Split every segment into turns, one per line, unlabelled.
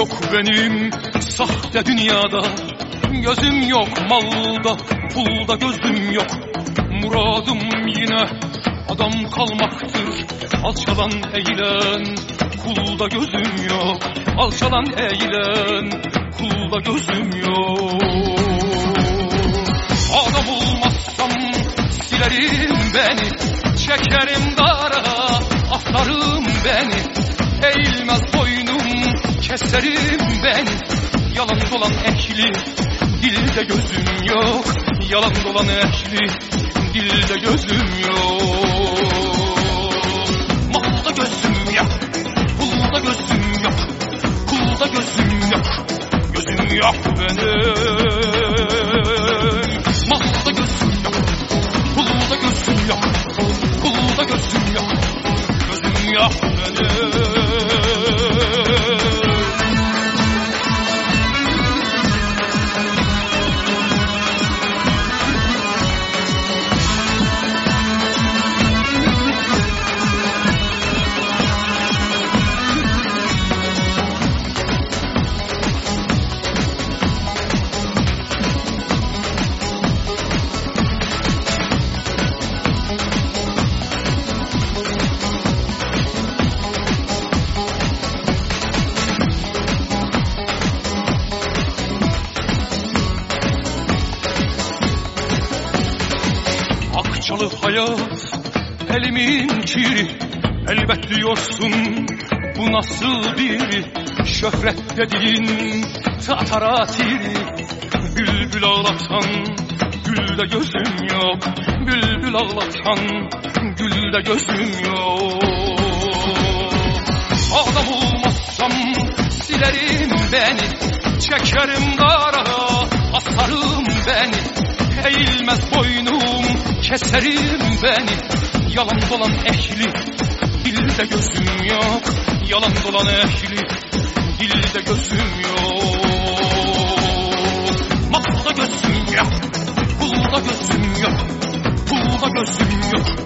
Yok benim. Sahte dünyada Gözüm yok malda pulda gözüm yok. Muradım yine adam kalmaktır. Alçalan eğilen kulda gözüm yok. Alçalan eğilen kulda gözüm yok. Adam olmazsam silerim beni Çekerim dara asarım beni. Eğilmez boynum keserim beni Yalan dolan ehli dilde gözüm yok. Yalan dolan ehli dilde gözüm yok. Malda gözüm yok Pulda gözüm yok. Kulda gözüm yok Gözüm yok benim. Malda gözüm yok Pulda gözüm yok. Kulda gözüm yok Gözüm yok benim Akçalı hayat elimin kiri Elbet diyorsun bu nasıl biri Şöhret dediğin tatara tiri Bülbül ağlatan gülde gözüm yok Bülbül ağlatan gülde gözüm yok. Adam olmazsam silerim beni Çekerim keserim beni. Yalan dolan ehli dilde gözüm yok. Yalan dolan ehli dilde gözüm yok. Malda gözüm yok Pulda gözüm yok Pulda gözüm yok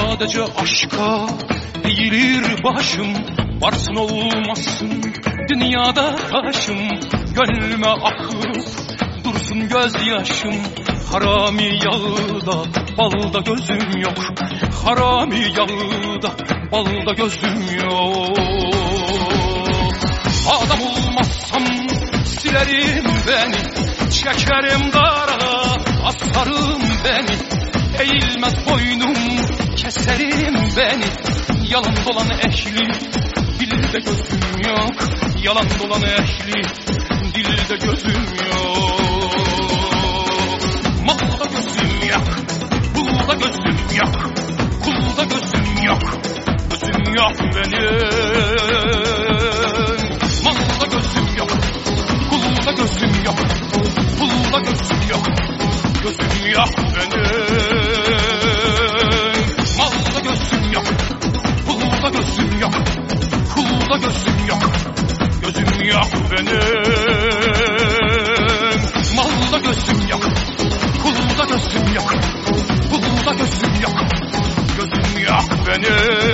Sadece aşka eğilir başım. Varsın olmasın dünyada taşım. Gönlüme akıp dursun gözyaşım. Harami yağda balda gözüm yok. Harami yağda balda gözüm yok. Adam olmazsam silerim beni Çekerim dara asarım beni Eğilmez boynum keserim beni. Yalan dolan ehli dilde gözüm yok. Yalan dolan ehli dilde gözüm yok. Malda gözüm yok Pulda gözüm yok. Kulda gözüm yok Gözüm yok benim. Malda gözüm yok Kulda gözüm yok. Pulda gözüm yok Gözüm yok benim Kulda gözüm yok Gözüm yok benim. Malda gözüm yok Kulda gözüm yok Pulda gözüm yok Gözüm yok benim